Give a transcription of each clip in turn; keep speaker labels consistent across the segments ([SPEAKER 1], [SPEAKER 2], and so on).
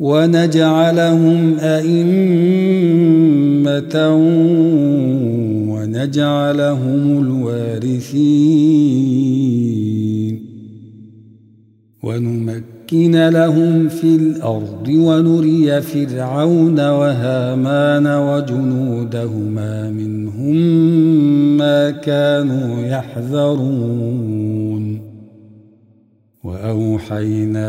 [SPEAKER 1] ونجعلهم أئمة ونجعلهم الوارثين. ونمكن لهم في الأرض ونري فرعون وهامان وجنودهما منهم ما كانوا يحذرون. وأوحينا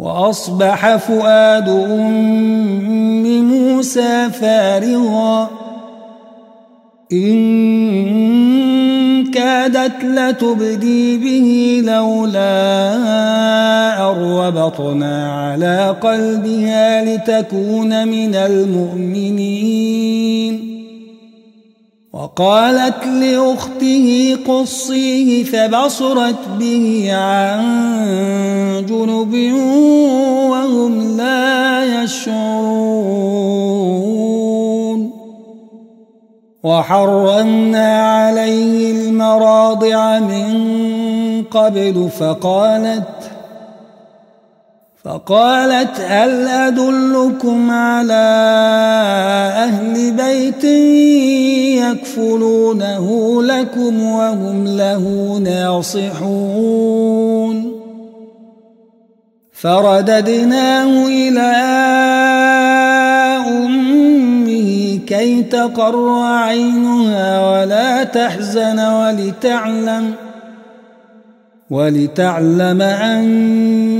[SPEAKER 1] وأصبح فؤاد أم موسى فارغا. إن كادت لتبدي به لولا أربطنا على قلبها لتكون من المؤمنين. وقالت لأخته قصيه فبصرت به عن جنب وهم لا يشعرون. وحرمنا عليه المراضع من قبل فقالت فقالت هل أدلكم على أهل بيت يكفلونه لكم وهم له ناصحون؟ فرددناه إلى أمه كي تقر عينها ولا تحزن ولتعلم ولتعلم أن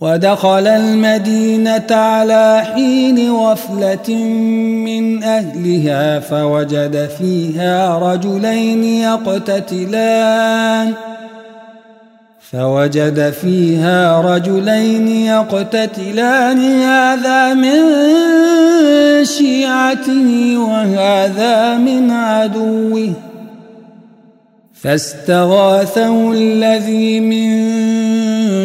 [SPEAKER 1] ودخل المدينة على حين غفلة من أهلها فوجد فيها رجلين يقتتلان. فوجد فيها رجلين يقتتلان. هذا من شيعته وهذا من عدوه. فاستغاثه الذي من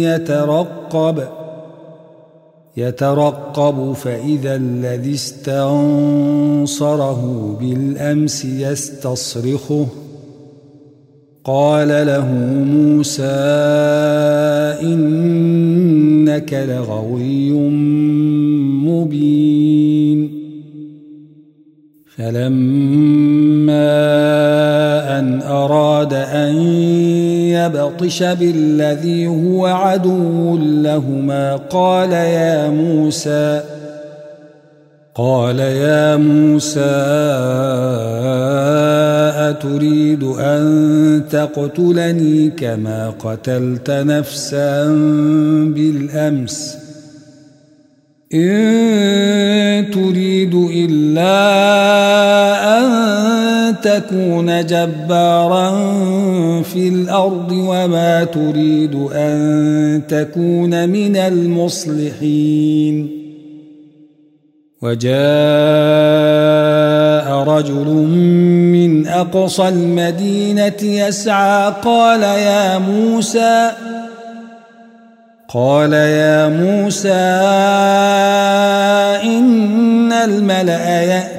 [SPEAKER 1] يترقب يترقب فإذا الذي استنصره بالأمس يستصرخه. قال له موسى إنك لغوي مبين. فلما أن أراد أن يبطش بالذي هو عدو لهما. قال يا موسى قال يا موسى أتريد أن تقتلني كما قتلت نفسا بالأمس ۖ؟ إن تريد إلا أن تكون جبارا في الأرض وما تريد أن تكون من المصلحين. وجاء رجل من أقصى المدينة يسعى قال يا موسى قال يا موسى إن الملأ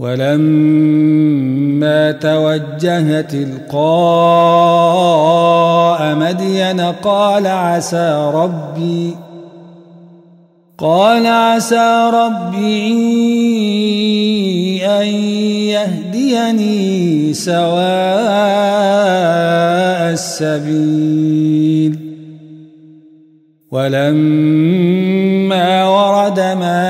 [SPEAKER 1] ولما توجه تلقاء مدين قال عسى ربي قال عسى ربي أن يهديني سواء السبيل. ولما ورد ماء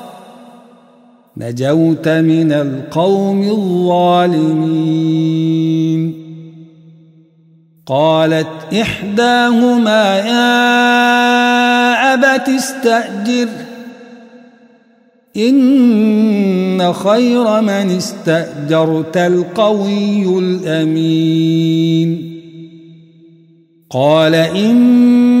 [SPEAKER 1] نجوت من القوم الظالمين. قالت إحداهما يا أبت استأجر إن خير من استأجرت القوي الأمين. قال أريد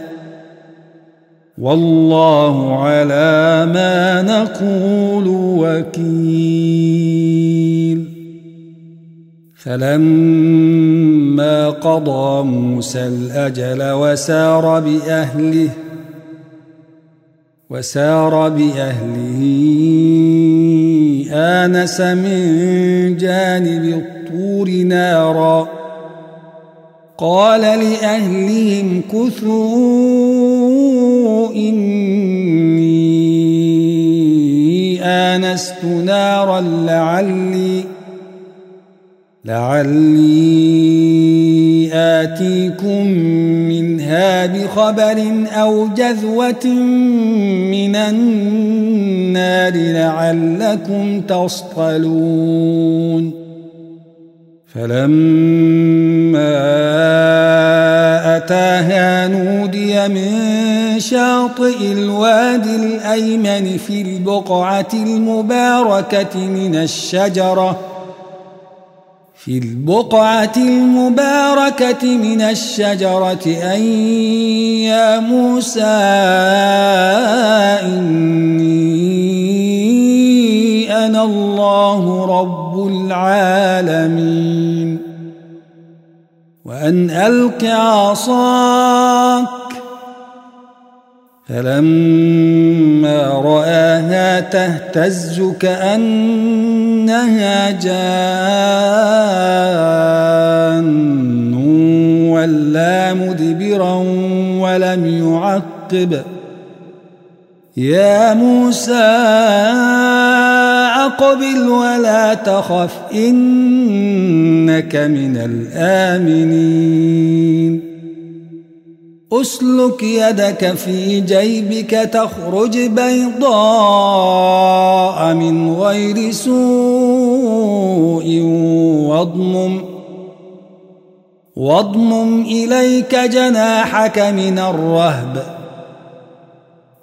[SPEAKER 1] والله على ما نقول وكيل. فلما قضى موسى الأجل وسار بأهله وسار بأهله آنس من جانب الطور نارا. قال لأهلهم كثوا إني آنست نارا لعلي لعلي آتيكم منها بخبر أو جذوة من النار لعلكم تصطلون فلما أتاها نودي من شاطئ الوادي الأيمن في البقعة المباركة من الشجرة في البقعة المباركة من الشجرة أن يا موسى إني أنا الله رب العالمين وأن ألق عصاك فلما رآها تهتز كأنها جان ولا مدبرا ولم يعقب يا موسى أقبل ولا تخف إنك من الآمنين. أسلك يدك في جيبك تخرج بيضاء من غير سوء واضمم واضمم إليك جناحك من الرهب.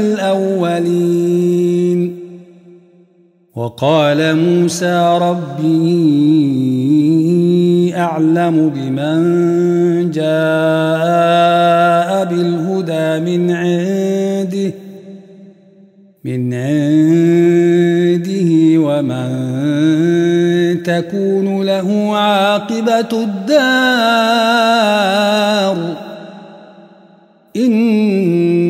[SPEAKER 1] الأولين. وقال موسى ربي أعلم بمن جاء بالهدى من عنده من عنده ومن تكون له عاقبة الدار.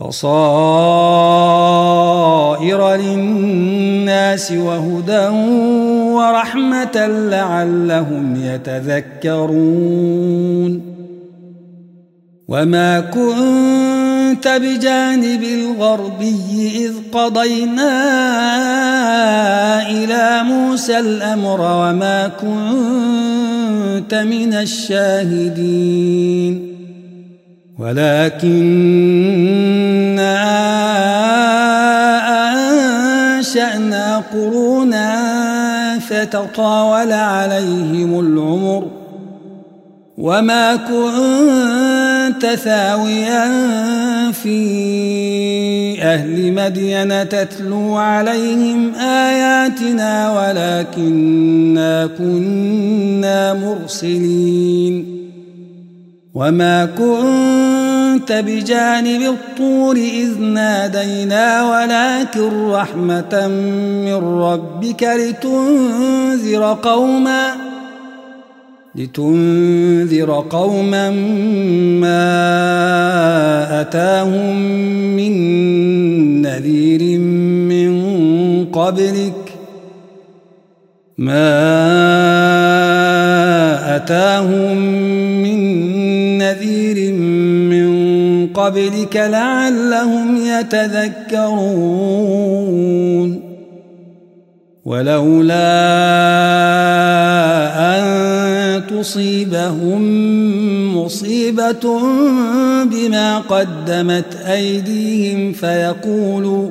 [SPEAKER 1] بصائر للناس وهدى ورحمة لعلهم يتذكرون. وما كنت بجانب الغربي إذ قضينا إلى موسى الأمر وما كنت من الشاهدين. ولكننا أنشأنا قرونا فتطاول عليهم العمر وما كنت ثاويا في أهل مدين تتلو عليهم آياتنا ولكنا كنا مرسلين وما كنت بجانب الطور إذ نادينا ولكن رحمة من ربك لتنذر قوما لتنذر قوما ما أتاهم من نذير من قبلك ما أتاهم من نذير من قبلك لعلهم يتذكرون. ولولا أن تصيبهم مصيبة بما قدمت أيديهم فيقولوا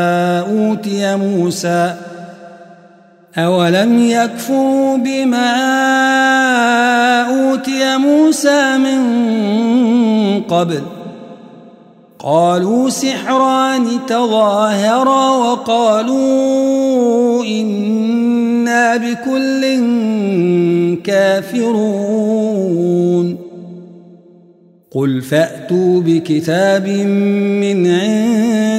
[SPEAKER 1] أوتي موسى أولم يكفروا بما أوتي موسى من قبل؟ قالوا سحران تظاهرا وقالوا إنا بكل كافرون. قل فأتوا بكتاب من عند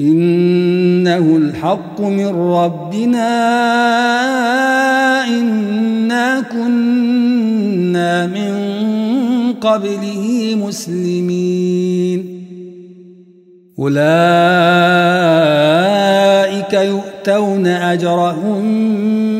[SPEAKER 1] إنه الحق من ربنا إنا كنا من قبله مسلمين. أولئك يؤتون أجرهم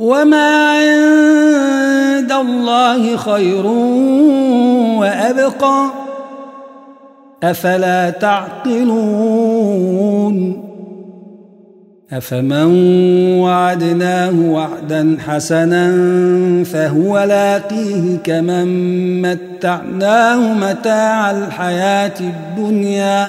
[SPEAKER 1] وما عند الله خير وأبقى أفلا تعقلون أفمن وعدناه وعدا حسنا فهو لاقيه كمن متعناه متاع الحياة الدنيا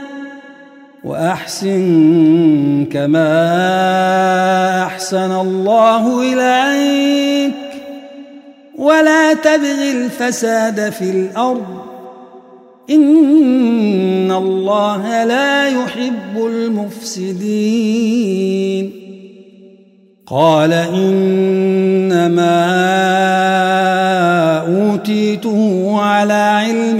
[SPEAKER 1] وأحسن كما أحسن الله إليك. ولا تبغ الفساد في الأرض. إن الله لا يحب المفسدين. قال إنما أوتيته على علم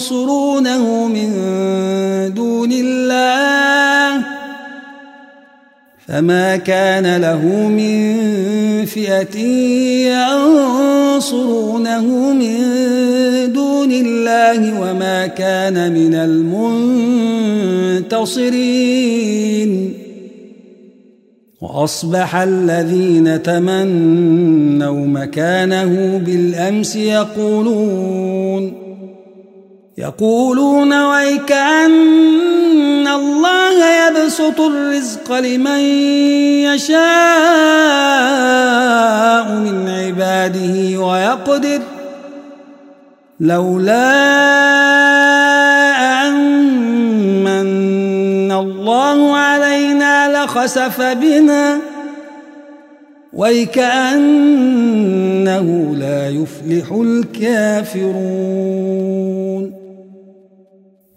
[SPEAKER 1] ينصرونه من دون الله فما كان له من فئة ينصرونه من دون الله وما كان من المنتصرين وأصبح الذين تمنوا مكانه بالأمس يقولون يقولون ويك أن الله يبسط الرزق لمن يشاء من عباده ويقدر. لولا أن الله علينا لخسف بنا ويكأنه لا يفلح الكافرون.